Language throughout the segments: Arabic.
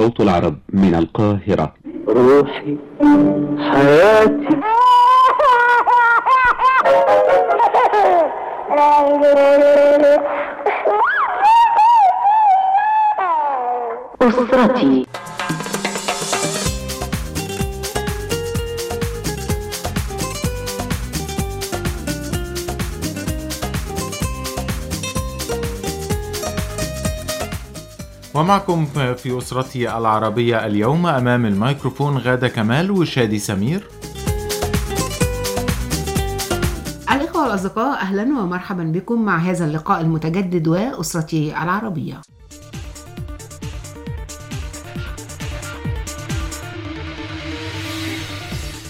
صوت العرب من القاهرة. روحي حياتي. أسرتي. ومعكم في أسرتي العربية اليوم أمام الميكروفون غادة كمال وشادي سمير. الإخوة والأصدقاء أهلا ومرحبا بكم مع هذا اللقاء المتجدد وأسرتي العربية.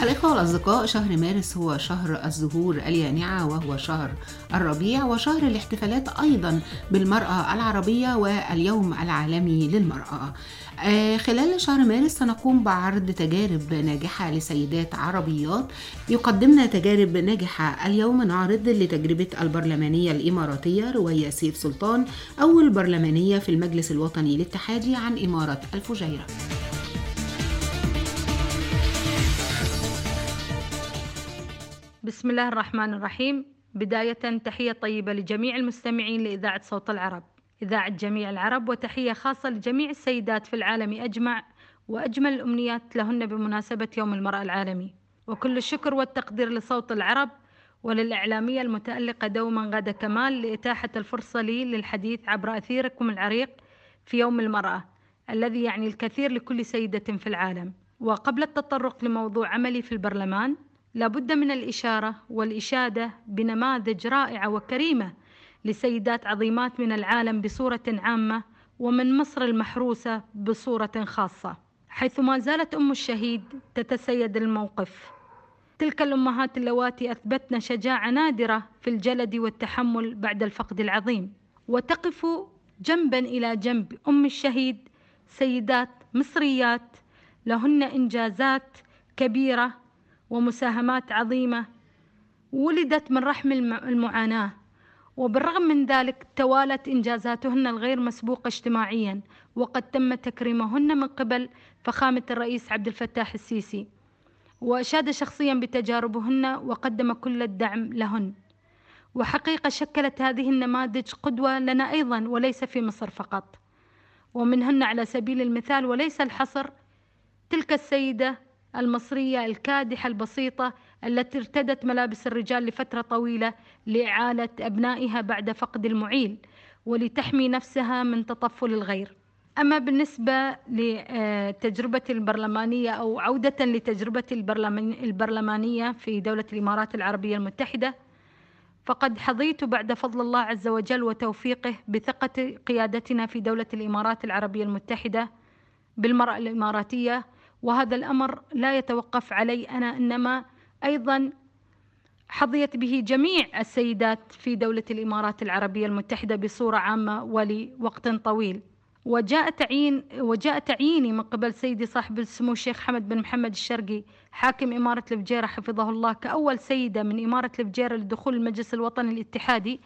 الإخوة والأصدقاء شهر مارس هو شهر الزهور اليانعة وهو شهر الربيع وشهر الاحتفالات أيضا بالمرأة العربية واليوم العالمي للمرأة. آه، خلال شهر مارس سنقوم بعرض تجارب ناجحة لسيدات عربيات. يقدمن تجارب ناجحة اليوم. نعرض لتجربة البرلمانية الإماراتية روية سيف سلطان أول برلمانية في المجلس الوطني الاتحادي عن إمارة الفجيرة. بسم الله الرحمن الرحيم. بداية تحية طيبة لجميع المستمعين لإذاعة صوت العرب. إذاعة جميع العرب وتحية خاصة لجميع السيدات في العالم أجمع وأجمل الأمنيات لهن بمناسبة يوم المرأة العالمي. وكل الشكر والتقدير لصوت العرب وللإعلامية المتألقة دوما غادة كمال لإتاحة الفرصة لي للحديث عبر أثيركم العريق في يوم المرأة الذي يعني الكثير لكل سيدة في العالم. وقبل التطرق لموضوع عملي في البرلمان لابد من الإشارة والإشادة بنماذج رائعة وكريمة لسيدات عظيمات من العالم بصورة عامة ومن مصر المحروسة بصورة خاصة. حيث ما زالت أم الشهيد تتسيد الموقف. تلك الأمهات اللواتي أثبتن شجاعة نادرة في الجلد والتحمل بعد الفقد العظيم. وتقف جنبا إلى جنب أم الشهيد سيدات مصريات لهن إنجازات كبيرة ومساهمات عظيمة ولدت من رحم المعاناة. وبالرغم من ذلك توالت إنجازاتهن الغير مسبوقة اجتماعيا وقد تم تكريمهن من قبل فخامة الرئيس عبد الفتاح السيسي. وأشاد شخصيا بتجاربهن وقدم كل الدعم لهن. وحقيقة شكلت هذه النماذج قدوة لنا أيضا وليس في مصر فقط. ومنهن على سبيل المثال وليس الحصر تلك السيدة المصرية الكادحة البسيطة التي ارتدت ملابس الرجال لفترة طويلة لإعالة أبنائها بعد فقد المعيل ولتحمي نفسها من تطفل الغير. أما بالنسبة لتجربتي البرلمانية أو عودة لتجربتي البرلمانية في دولة الإمارات العربية المتحدة فقد حظيت بعد فضل الله عز وجل وتوفيقه بثقة قيادتنا في دولة الإمارات العربية المتحدة بالمرأة الإماراتية وهذا الأمر لا يتوقف علي. أنا إنما أيضا حظيت به جميع السيدات في دولة الإمارات العربية المتحدة بصورة عامة ولوقت طويل. وجاء تعيين وجاء تعييني من قبل سيدي صاحب السمو الشيخ حمد بن محمد الشرقي حاكم إمارة الفجيرة حفظه الله كأول سيدة من إمارة الفجيرة لدخول المجلس الوطني الاتحادي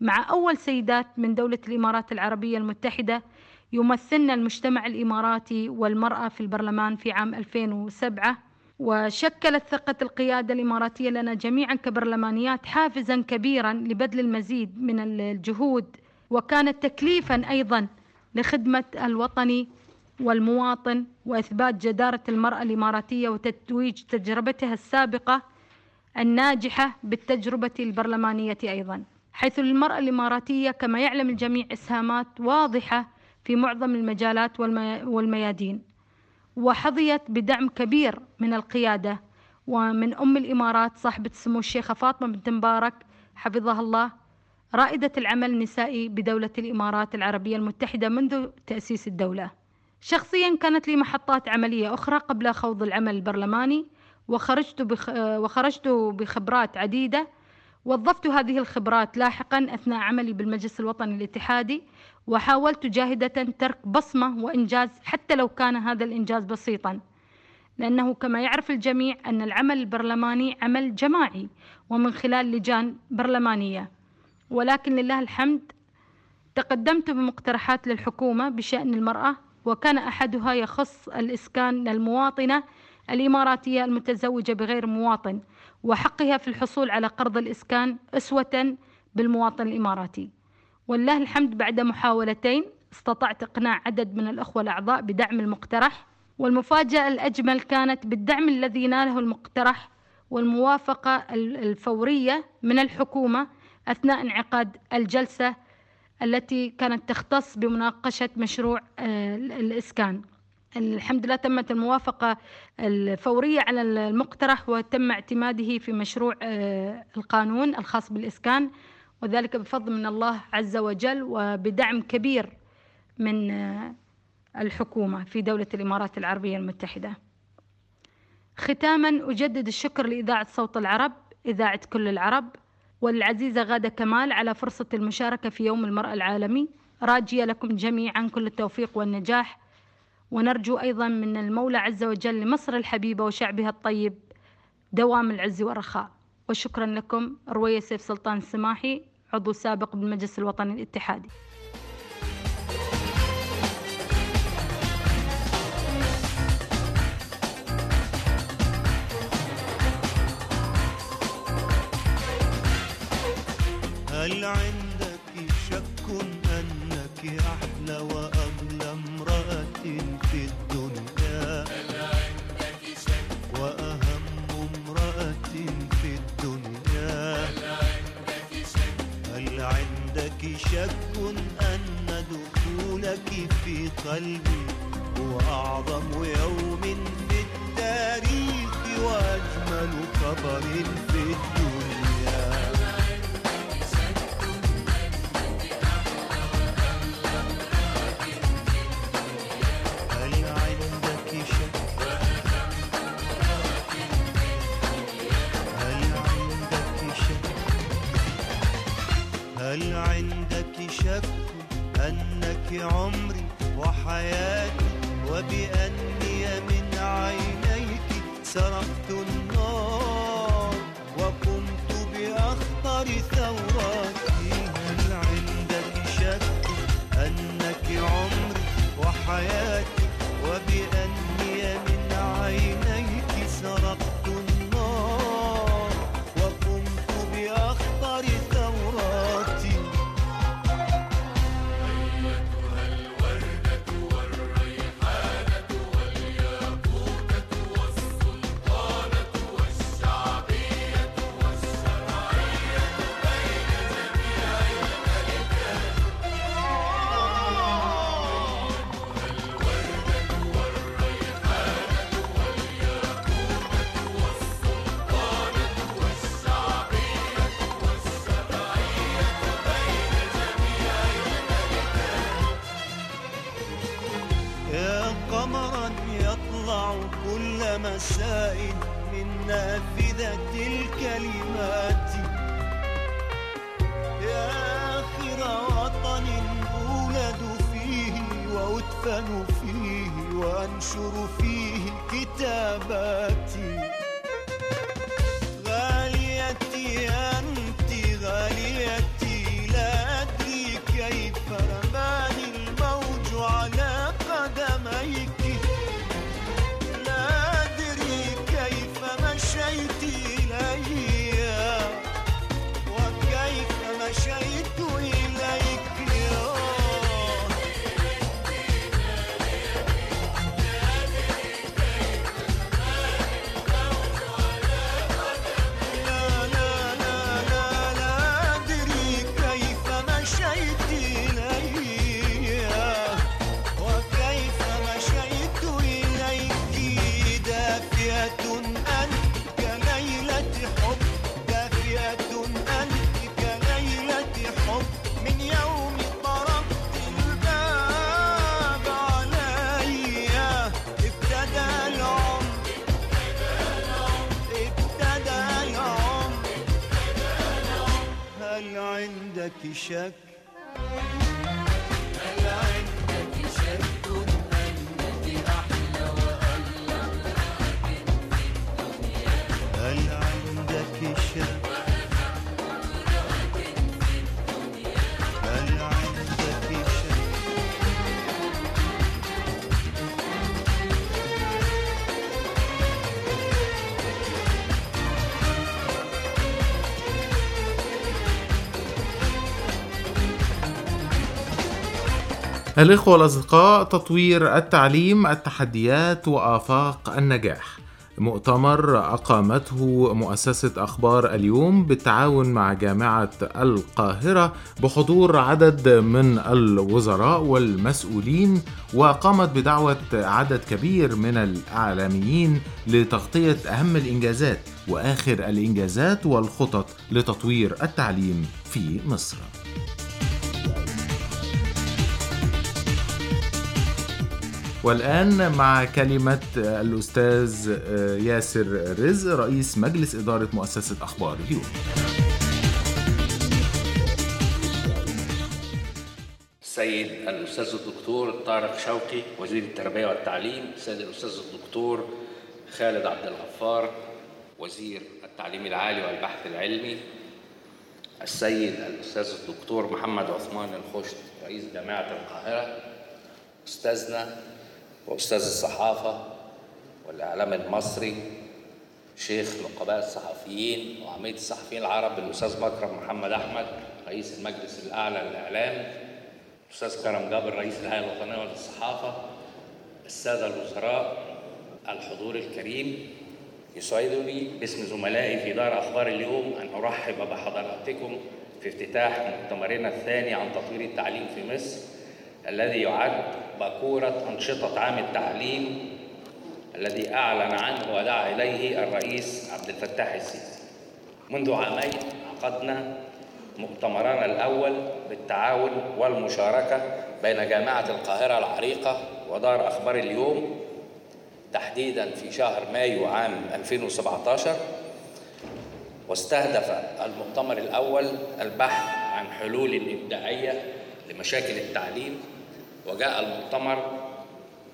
مع أول سيدات من دولة الإمارات العربية المتحدة يمثلن المجتمع الإماراتي والمرأة في البرلمان في عام 2007 وشكلت ثقة القيادة الإماراتية لنا جميعا كبرلمانيات حافزا كبيرا لبذل المزيد من الجهود وكانت تكليفا أيضا لخدمة الوطني والمواطن وإثبات جدارة المرأة الإماراتية وتتويج تجربتها السابقة الناجحة بالتجربة البرلمانية أيضا. حيث للمرأة الإماراتية كما يعلم الجميع إسهامات واضحة في معظم المجالات والميادين وحظيت بدعم كبير من القيادة ومن أم الإمارات صاحبة السمو الشيخة فاطمة بنت مبارك حفظها الله رائدة العمل النسائي بدولة الإمارات العربية المتحدة منذ تأسيس الدولة. شخصيا كانت لي محطات عملية أخرى قبل خوض العمل البرلماني وخرجت, بخ... وخرجت بخبرات عديدة وظفت هذه الخبرات لاحقا أثناء عملي بالمجلس الوطني الاتحادي وحاولت جاهدة ترك بصمة وإنجاز حتى لو كان هذا الإنجاز بسيطا. لأنه كما يعرف الجميع أن العمل البرلماني عمل جماعي ومن خلال لجان برلمانية. ولكن لله الحمد تقدمت بمقترحات للحكومة بشأن المرأة وكان أحدها يخص الإسكان للمواطنة الإماراتية المتزوجة بغير مواطن وحقها في الحصول على قرض الإسكان أسوة بالمواطن الإماراتي. والله الحمد بعد محاولتين استطعت إقناع عدد من الأخوة الأعضاء بدعم المقترح والمفاجأة الأجمل كانت بالدعم الذي ناله المقترح والموافقة الفورية من الحكومة أثناء انعقاد الجلسة التي كانت تختص بمناقشة مشروع آه، الإسكان. الحمد لله تمت الموافقة الفورية على المقترح وتم اعتماده في مشروع آه، القانون الخاص بالإسكان. وذلك بفضل من الله عز وجل وبدعم كبير من آه، الحكومة في دولة الإمارات العربية المتحدة. ختاما أجدد الشكر لإذاعة صوت العرب إذاعة كل العرب والعزيزة غادة كمال على فرصة المشاركة في يوم المرأة العالمي. راجية لكم جميعا كل التوفيق والنجاح. ونرجو أيضا من المولى عز وجل لمصر الحبيبة وشعبها الطيب دوام العز والرخاء. وشكرا لكم روية سيف سلطان السماحي. عضو سابق بالمجلس الوطني الاتحادي. هل عندك عندك شك أن دخولك في قلبي هو أعظم يوم في التاريخ وأجمل خبر في الدنيا. شك أنك عمري وحياتي وبأني من عينيك سرقت النار وقمت بأخطر ثوراتي. هل عندك شك أنك عمري وحياتي شك الإخوة والأصدقاء تطوير التعليم التحديات وآفاق النجاح مؤتمر أقامته مؤسسة أخبار اليوم بالتعاون مع جامعة القاهرة بحضور عدد من الوزراء والمسؤولين وقامت بدعوة عدد كبير من الإعلاميين لتغطية أهم الإنجازات وآخر الإنجازات والخطط لتطوير التعليم في مصر. والآن مع كلمة الأستاذ ياسر رزق رئيس مجلس إدارة مؤسسة أخبار اليوم. السيد الأستاذ الدكتور طارق شوقي وزير التربية والتعليم السيد الأستاذ الدكتور خالد عبد الغفار وزير التعليم العالي والبحث العلمي السيد الأستاذ الدكتور محمد عثمان الخشت رئيس جامعة القاهرة أستاذنا وأستاذ الصحافة والإعلام المصري شيخ نقباء الصحفيين وعميد الصحفيين العرب الأستاذ بكرم محمد أحمد رئيس المجلس الأعلى للإعلام الأستاذ كرم جابر رئيس الهيئة الوطنية للصحافة السادة الوزراء الحضور الكريم. يسعدني باسم زملائي في دار أخبار اليوم أن أرحب بحضراتكم في افتتاح مؤتمرنا الثاني عن تطوير التعليم في مصر الذي يعد باكورة أنشطة عام التعليم الذي أعلن عنه ودعا إليه الرئيس عبد الفتاح السيسي. منذ عامين عقدنا مؤتمرنا الأول بالتعاون والمشاركة بين جامعة القاهرة العريقة ودار أخبار اليوم تحديدا في شهر مايو عام 2017 واستهدف المؤتمر الأول البحث عن حلول إبداعية لمشاكل التعليم وجاء المؤتمر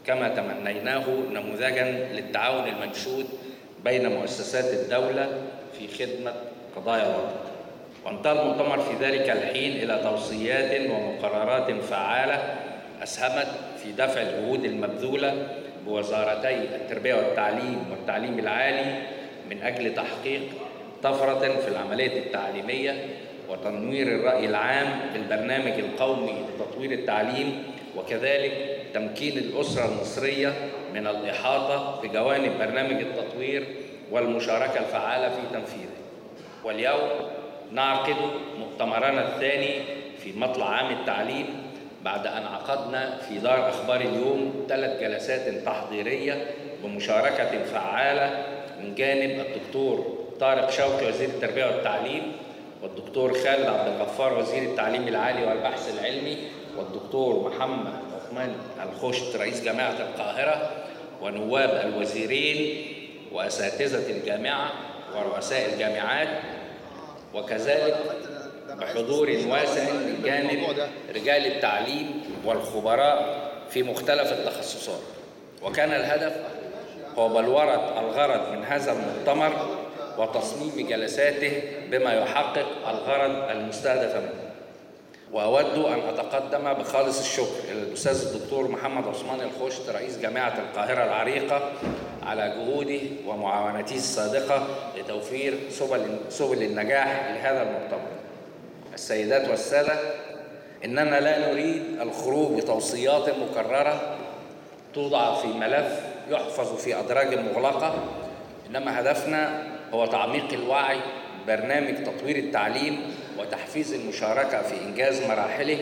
كما تمنيناه نموذجا للتعاون المنشود بين مؤسسات الدولة في خدمة قضايا الوطن. وانتهى المؤتمر في ذلك الحين إلى توصيات ومقررات فعالة أسهمت في دفع الجهود المبذولة بوزارتي التربية والتعليم والتعليم العالي من أجل تحقيق طفرة في العملية التعليمية وتنوير الرأي العام بالبرنامج القومي لتطوير التعليم وكذلك تمكين الأسرة المصرية من الإحاطة بجوانب برنامج التطوير والمشاركة الفعالة في تنفيذه. واليوم نعقد مؤتمرنا الثاني في مطلع عام التعليم بعد أن عقدنا في دار أخبار اليوم ثلاث جلسات تحضيرية بمشاركة فعالة من جانب الدكتور طارق شوقي وزير التربية والتعليم والدكتور خالد عبد الغفار وزير التعليم العالي والبحث العلمي والدكتور محمد عثمان الخشت رئيس جامعة القاهرة ونواب الوزيرين وأساتذة الجامعة ورؤساء الجامعات وكذلك بحضور واسع من جانب رجال التعليم والخبراء في مختلف التخصصات. وكان الهدف هو بلورة الغرض من هذا المؤتمر وتصميم جلساته بما يحقق الغرض المستهدف منه. وأود أن أتقدم بخالص الشكر إلى الأستاذ الدكتور محمد عثمان الخشت رئيس جامعة القاهرة العريقة على جهوده ومعاونته الصادقة لتوفير سبل, سبل النجاح لهذا المؤتمر. السيدات والسادة إننا لا نريد الخروج بتوصيات مكررة توضع في ملف يحفظ في أدراج مغلقة إنما هدفنا هو تعميق الوعي برنامج تطوير التعليم وتحفيز المشاركة في إنجاز مراحله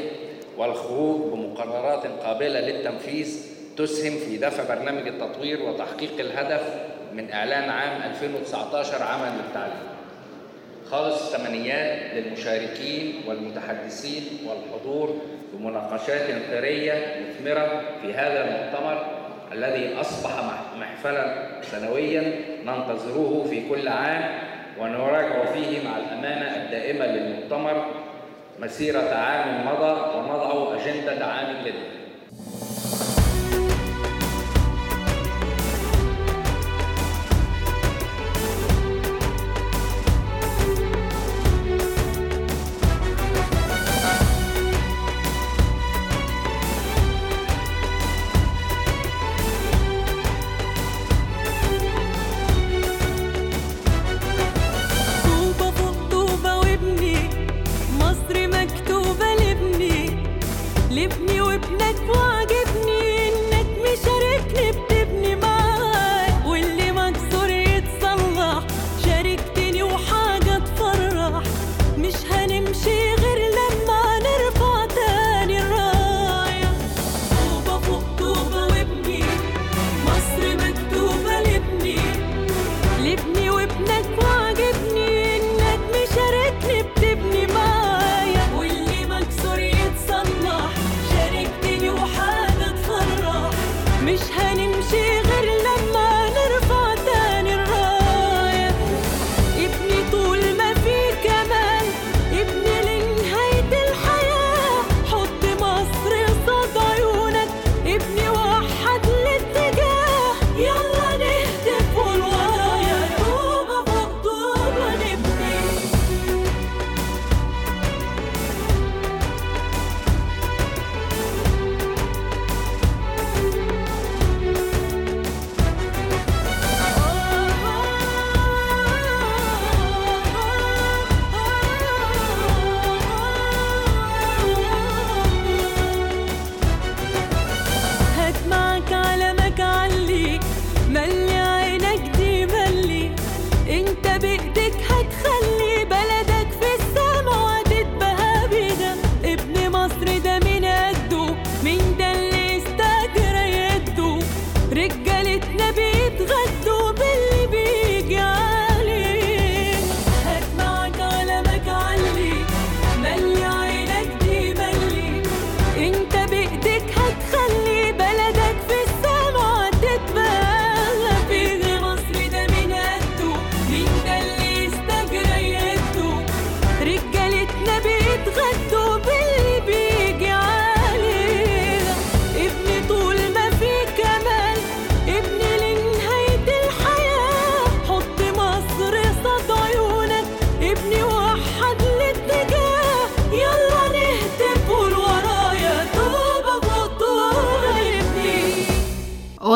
والخروج بمقررات قابلة للتنفيذ تسهم في دفع برنامج التطوير وتحقيق الهدف من إعلان عام 2019 عاما للتعليم. خالص التمنيات للمشاركين والمتحدثين والحضور بمناقشات ثرية مثمرة في هذا المؤتمر الذي أصبح محفلا سنويا ننتظره في كل عام ونراجع فيه مع الأمانة الدائمة للمؤتمر مسيرة عام مضى ونضع أجندة عام جديد.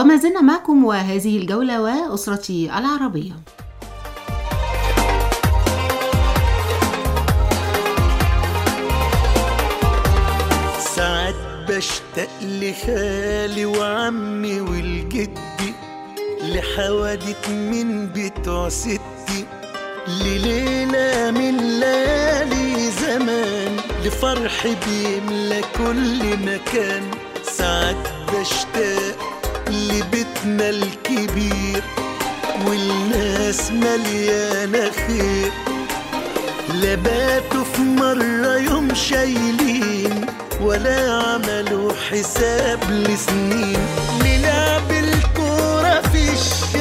وما زلنا معكم وهذه الجولة وأسرتي العربية. ساعات بشتاق لخالي وعمي والجدي لحوادث من بتوع ستي لليلة من ليالي زمان لفرح بيملى كل مكان. ساعات بشتاق لبيتنا الكبير والناس مليانة خير. لا باتوا في مرة يوم شايلين ولا عملوا حساب لسنين. نلعب الكورة في الشارع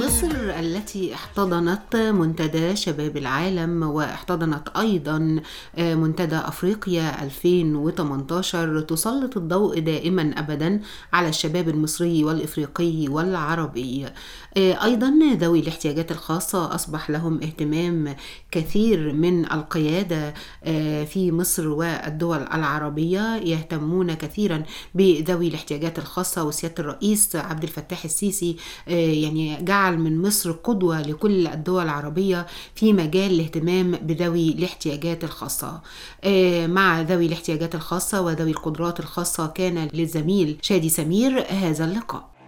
مصر التي احتضنت منتدى شباب العالم واحتضنت أيضا آه، منتدى أفريقيا 2018 تسلط الضوء دائما أبدا على الشباب المصري والإفريقي والعربي. آه، أيضا ذوي الاحتياجات الخاصة أصبح لهم اهتمام كثير من القيادة آه، في مصر والدول العربية يهتمون كثيرا بذوي الاحتياجات الخاصة وسيادة الرئيس عبد الفتاح السيسي يعني جعل من مصر قدوة لكل الدول العربية في مجال الاهتمام بذوي الاحتياجات الخاصة. آه، مع ذوي الاحتياجات الخاصة وذوي القدرات الخاصة كان للزميل شادي سمير. هذا اللقاء.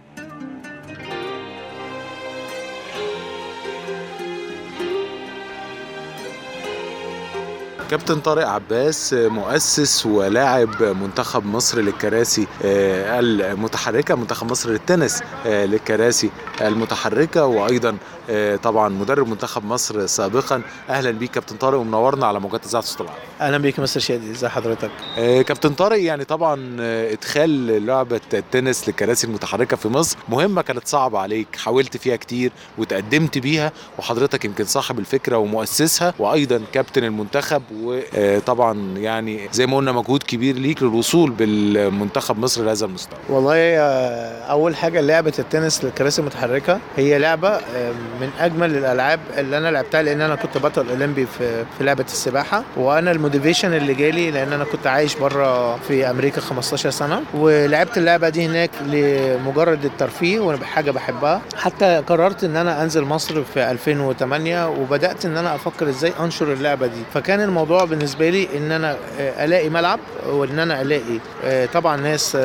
كابتن طارق عباس مؤسس ولاعب منتخب مصر للكراسي آه، المتحركة منتخب مصر للتنس آه، للكراسي المتحركة. وأيضا آه، طبعا مدرب منتخب مصر سابقا. أهلا بيك كابتن طارق ومنورنا على موجات إذاعة صوت العرب. أهلا بيك مستر شادي ازي حضرتك؟ كابتن طارق يعني طبعا إدخال لعبة التنس للكراسي المتحركة في مصر مهمة كانت صعبة عليك حاولت فيها كتير وتقدمت بيها وحضرتك يمكن صاحب الفكرة ومؤسسها. وأيضا كابتن المنتخب وطبعا يعني زي ما قلنا مجهود كبير ليك للوصول بالمنتخب مصر لهذا المستوى. والله آه، أول حاجة لعبة التنس للكراسي المتحركة. هي لعبة آه، من أجمل الألعاب اللي أنا لعبتها لأن أنا كنت بطل أولمبي في في لعبة السباحة. وأنا ال motivation اللي جالي لأن أنا كنت عايش بره في أمريكا 15 سنة. ولعبت اللعبة دي هناك لمجرد الترفيه وأنا حاجة بحبها. حتى قررت إن أنا أنزل مصر في 2008 وبدأت إن أنا أفكر إزاي أنشر اللعبة دي. فكان الموضوع بالنسبة لي إن أنا آه، ألاقي ملعب وإن أنا ألاقي آه، طبعا ناس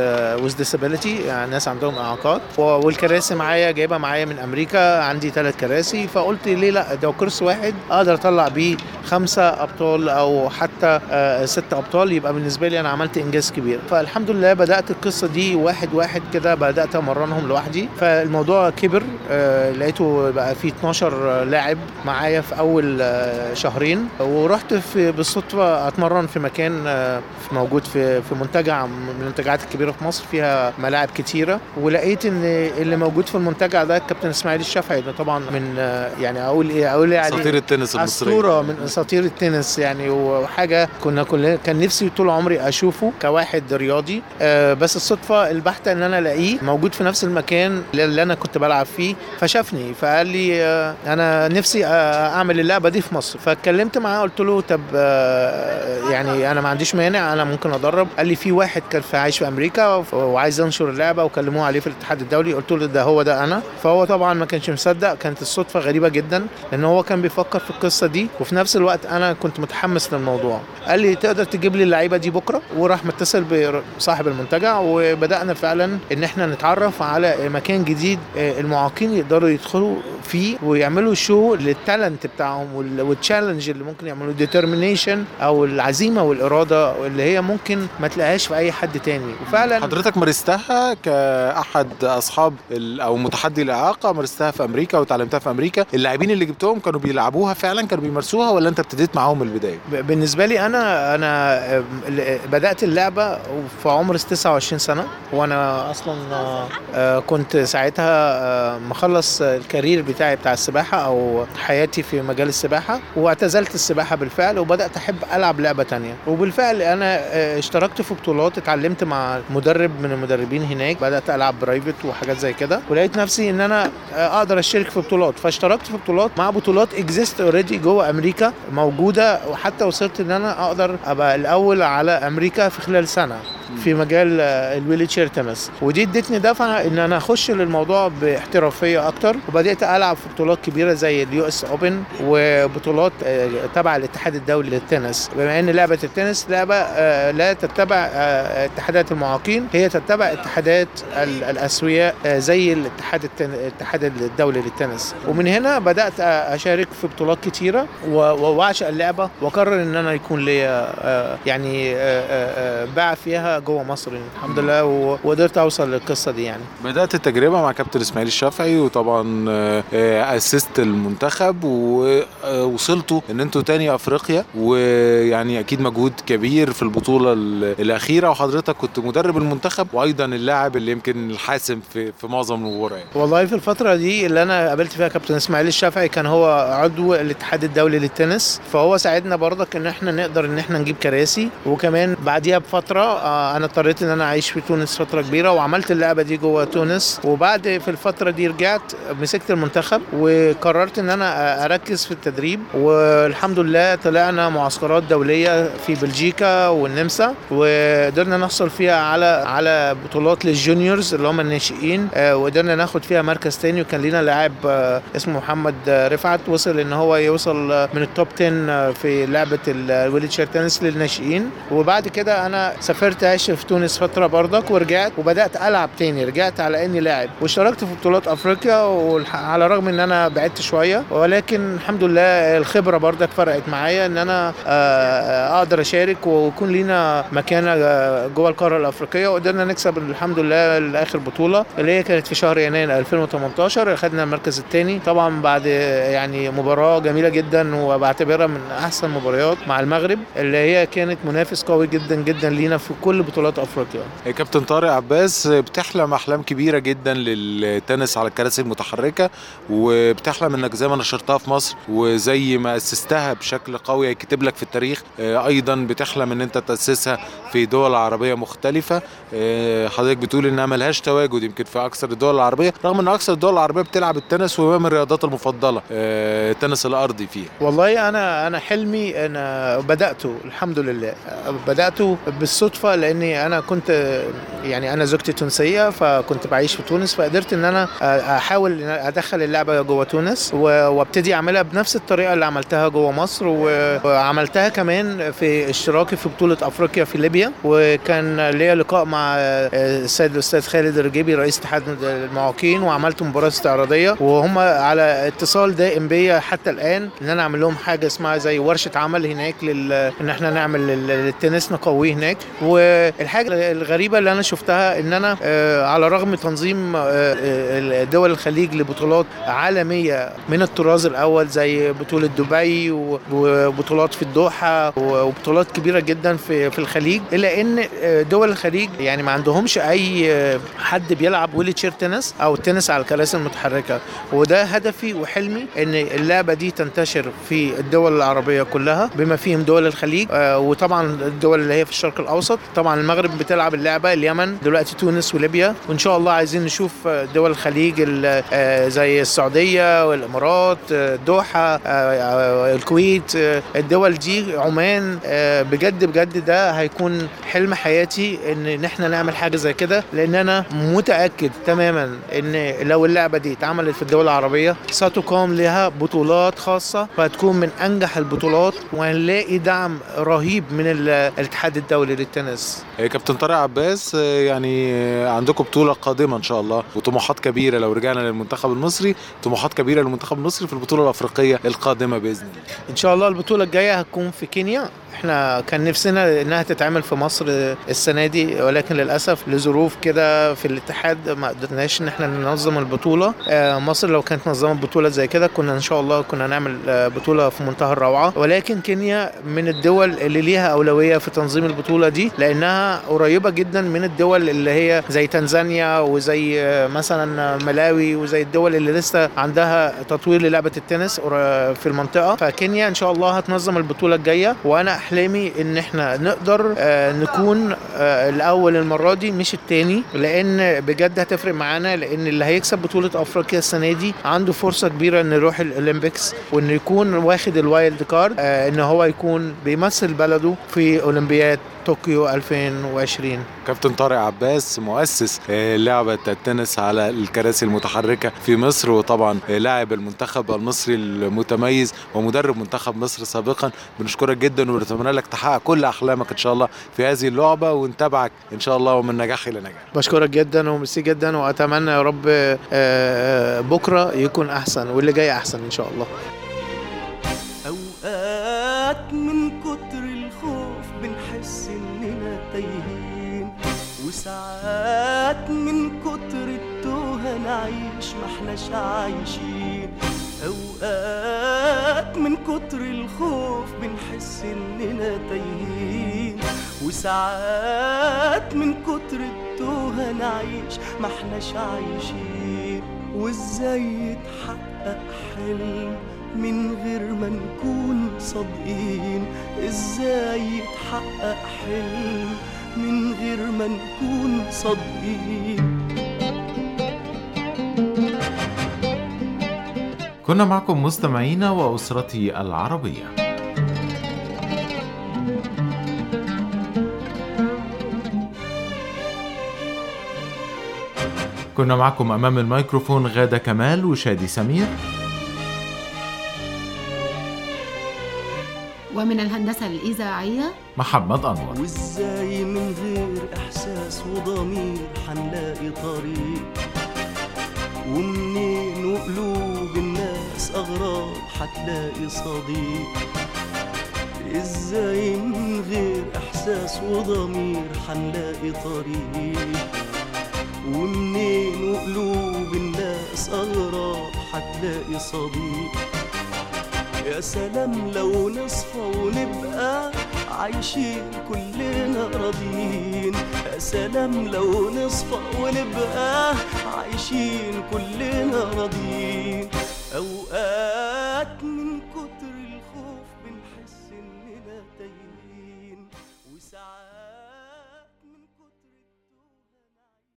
with disability يعني ناس عندهم إعاقات. والكراسي معايا جايبها معايا من أمريكا عندي ثلاث كراسي. فقلت ليه لأ؟ ده كرسي واحد أقدر أطلع بيه خمسة أبطال أو حتى آه، ست أبطال. يبقى بالنسبة لي أنا عملت إنجاز كبير. فالحمد لله بدأت القصة دي واحد واحد كده بدأت أمرنهم لوحدي. فالموضوع كبر آه، لقيته بقى فيه 12 لاعب معايا في أول آه، شهرين. ورحت في بالصدفة أتمرن في مكان آه، موجود في في منتجع من المنتجعات الكبيرة في مصر فيها ملاعب كتيرة. ولقيت إن اللي موجود في المنتجع ده الكابتن إسماعيل الشافعي ده طبعا من آه، يعني أقول إيه أقول إيه عليه أساطير التنس المصري أسطورة من أساطير التنس يعني وحاجة كنا كلنا كان نفسي طول عمري أشوفه كواحد رياضي. آه، بس الصدفة البحتة إن أنا ألاقيه موجود في نفس المكان اللي أنا كنت بلعب فيه فشافني فقال لي أنا نفسي أعمل اللعبة دي في مصر. فاتكلمت معاه قلت له طب يعني أنا ما عنديش مانع أنا ممكن أدرب. قال لي في واحد كان في عايش في أمريكا وعايز ينشر اللعبة وكلموه عليه في الاتحاد الدولي. قلت له ده هو ده أنا. فهو طبعا ما كانش مصدق كانت الصدفة غريبة جدا لأن هو كان بيفكر في القصة دي. وفي نفس الوقت أنا كنت متحمس للموضوع. قال لي تقدر تجيب لي اللعيبة دي بكرة؟ وراح متصل بصاحب المنتجع. وبدأنا فعلا إن إحنا نتعرف على مكان جديد آه، المعاقين يقدروا يدخلوا فيه ويعملوا show لل talent بتاعهم وال- وال challenge اللي ممكن يعملوا determination أو العزيمة والإرادة اللي هي ممكن ما تلاقيهاش في أي حد تاني. وفعلا حضرتك مارستها كأحد أصحاب أو متحدي الإعاقة؟ مارستها في أمريكا وتعلمتها في أمريكا؟ اللاعبين اللي جبتهم كانوا بيلعبوها فعلا؟ كانوا بيمارسوها؟ ولا أنت ابتديت معاهم من البداية؟ بالنسبة لي أنا أنا بدأت اللعبة في عمر 29 سنة وأنا أصلا آه، كنت ساعتها آه، مخلص ال career بتاعي بتاع السباحة أو حياتي في مجال السباحة واعتزلت السباحة بالفعل وبدات أحب ألعب لعبة تانية. وبالفعل أنا آه، اشتركت في بطولات اتعلمت مع مدرب من المدربين هناك بدأت ألعب private وحاجات زي كده. ولقيت نفسي إن أنا آه، أقدر اشترك في بطولات. فاشتركت في بطولات مع بطولات exist already جوه أمريكا موجودة وحتى وصلت إن أنا أقدر أبقى الأول على أمريكا في خلال سنة. في مجال آه، ال wheelchair tennis ودي ادتني دفعة إن أنا أخش للموضوع باحترافية أكتر وبدأت ألعب في بطولات كبيرة زي ال US Open وبطولات آه، تبع الاتحاد الدولي للتنس بما إن لعبة التنس لعبة آه، لا تتبع آه، اتحادات المعاقين هي تتبع اتحادات ال- الاسوياء زي الاتحاد. الاتحاد الدولي للتنس ومن هنا بدأت أشارك في بطولات كتيرة وأعشق اللعبة وأقرر إن أنا يكون ليا يعني باع فيها جوه مصر الحمد لله وقدرت أوصل للقصة دي يعني. بدأت التجربة مع كابتن إسماعيل الشافعي وطبعا آه، آه، أسست المنتخب ووصلتوا إن أنتوا تاني أفريقيا ويعني أكيد مجهود كبير في البطولة ال- الأخيرة وحضرتك كنت مدرب المنتخب وأيضا اللاعب اللي يمكن الحاسم في في معظم المباريات والله في الفترة دي اللي أنا قابلت فيها كابتن إسماعيل الشافعي كان هو عضو الاتحاد الدولي للتنس. فهو ساعدنا برضك إن إحنا نقدر إن إحنا نجيب كراسي وكمان بعديها بفترة أنا اضطريت إن أنا أعيش في تونس فترة كبيرة وعملت اللعبة دي جوه تونس. وبعد في الفترة دي رجعت مسكت المنتخب وقررت إن أنا أركز في التدريب. والحمد لله طلعنا معسكرات دولية في بلجيكا والنمسا وقدرنا نحصل فيها على على بطولات لل juniors اللي هم الناشئين. آه، وقدرنا ناخد فيها مركز تاني وكان لينا لاعب آه، اسمه محمد آه، رفعت وصل إن هو يوصل من ال top 10 آه، في لعبة ال wheelchair tennis للناشئين. وبعد كده أنا سافرت عشت في تونس فترة برضك ورجعت وبدأت ألعب تاني رجعت على إني لاعب. واشتركت في بطولات أفريقيا والح- على الرغم إن أنا بعدت شوية ولكن الحمد لله الخبرة برضك فرقت معايا إن أنا آه، أقدر أشارك ويكون لينا مكانه آه، جوه القارة الأفريقية. وقدرنا نكسب الحمد لله لآخر بطولة اللي هي كانت في شهر يناير 2018 خدنا المركز الثاني طبعا بعد آه، يعني مباراة جميلة جدا وبعتبرها من أحسن مباريات مع المغرب اللي هي كانت منافس قوي جدا جدا لينا في كل بطولات أفريقيا. يا كابتن طارق عباس بتحلم أحلام كبيرة جدا للتنس على الكراسي المتحركة وبتحلم إنك زي ما نشرتها في مصر وزي ما أسستها بشكل قوي هيكتب لك في التاريخ آه، أيضا بتحلم إن أنت تأسسها في دول عربية مختلفة. آه، حضرتك بتقول إنها ملهاش تواجد يمكن في أكثر الدول العربية رغم إن أكثر الدول العربية بتلعب التنس وهو من الرياضات المفضلة التنس الأرضي فيها. والله أنا أنا حلمي أنا بدأته الحمد لله بدأته بالصدفة لأني أنا كنت يعني أنا زوجتي تونسية فكنت بعيش في تونس فقدرت إن أنا أحاول أدخل اللعبة جوه تونس و- وأبتدي أعملها بنفس الطريقة اللي عملتها جوه مصر و- وعملتها كمان في اشتراكي في بطولة أفريقيا في ليبيا وكان ليا لقاء مع السيد الأستاذ خالد الرجيبي رئيس اتحاد المعاقين وعملت مباراة استعراضية وهم على اتصال دائم بيا حتى الآن إن أنا أعمل لهم حاجة اسمها زي ورشة عمل هناك لل... إن إحنا نعمل للتنس نقويه هناك والحاجة الغريبة اللي أنا شفتها إن أنا آه، على رغم تنظيم آه، آه، دول الخليج لبطولات عالمية من الطراز الأول زي بطولة دبي وبطولات في الدوحة وبطولات كبيرة جدا في في الخليج إلا إن دول الخليج يعني ما عندهمش أي حد بيلعب wheelchair tennis أو التنس على الكراسي المتحركة. وده هدفي وحلمي إن اللعبة دي تنتشر في الدول العربية كلها بما فيهم دول الخليج وطبعا الدول اللي هي في الشرق الأوسط. طبعا المغرب بتلعب اللعبة اليمن دلوقتي تونس وليبيا. وإن شاء الله عايزين نشوف آه، دول الخليج ال- آه، زي السعودية والإمارات الدوحه آه، الكويت الدول دي عمان بجد بجد ده هيكون حلم حياتي إن إن إحنا نعمل حاجة زي كده. لأن أنا متأكد تماما إن لو اللعبة دي اتعملت في الدول العربية ستقام لها بطولات خاصة وهتكون من أنجح البطولات وهنلاقي دعم رهيب من ال- الاتحاد الدولي للتنس. كابتن طارق عباس آه، يعني آه، عندكم بطولة قادمة إن شاء الله وطموحات كبيرة لو رجعنا للمنتخب المصري طموحات كبيرة للمنتخب المصري في البطولة الأفريقية القادمة بإذن الله. إن شاء الله البطولة الجاية هتكون في كينيا. إحنا كان نفسنا انها تتعمل في مصر السنة دي ولكن للأسف لظروف كده في الاتحاد ما قدرناش ان إحنا ننظم البطولة. آه، مصر لو كانت نظمت بطولة زي كده كنا ان شاء الله كنا نعمل آه، بطولة في منتهى الروعة. ولكن كينيا من الدول اللي ليها أولوية في تنظيم البطولة دي لأنها قريبة جدا من الدول اللي هي زي تنزانيا وزي آه، مثلا ملاوي وزي الدول اللي لسه عندها تطوير للعبة التنس في المنطقة. فكينيا ان شاء الله هتنظم البطولة الجاية وأنا أحلامي إن إحنا نقدر آه، نكون آه، الأول المرة دي مش التاني لأن بجد هتفرق معانا لأن اللي هيكسب بطولة أفريقيا السنة دي عنده فرصة كبيرة انه يروح ال Olympics وانه يكون واخد ال wild card آه، إن هو يكون بيمثل بلده في أولمبياد. طوكيو 2020 كابتن طارق عباس مؤسس آه، لعبة التنس على الكراسي المتحركة في مصر وطبعا آه، لاعب المنتخب المصري المتميز ومدرب منتخب مصر سابقا. بنشكرك جدا ونتمنى لك تحقق كل أحلامك إن شاء الله في هذه اللعبة ونتابعك إن شاء الله ومن نجاح إلى نجاح. بشكرك جدا وميرسي جدا وأتمنى يا رب آه، بكرة يكون أحسن واللي جاي أحسن إن شاء الله. أوقات من كتر الخوف بنحس إننا تايهين وساعات من كتر التوهة نعيش ما إحناش عايشين. أوقات من كتر الخوف بنحس إننا تايهين وساعات من كتر التوهة نعيش ما إحناش عايشين. وازاي يتحقق حلم من غير ما نكون صادقين إزاي يتحقق حلم من غير ما نكون صادقين كنا معكم مستمعينا وأسرتي العربية. كنا معكم أمام الميكروفون غادة كمال وشادي سمير. ومن الهندسة الإذاعية محمد أنور. وازاي من غير إحساس وضمير حنلاقي طريق. ومنين وقلوب الناس أغراب حتلاقي صديق. إزاي من غير إحساس وضمير حنلاقي طريق. ومنين وقلوب الناس أغراب حتلاقي صديق. يا سلام لو نصفى ونبقى عايشين كلنا راضيين. يا سلام لو نصفى ونبقى عايشين كلنا راضيين. أوقات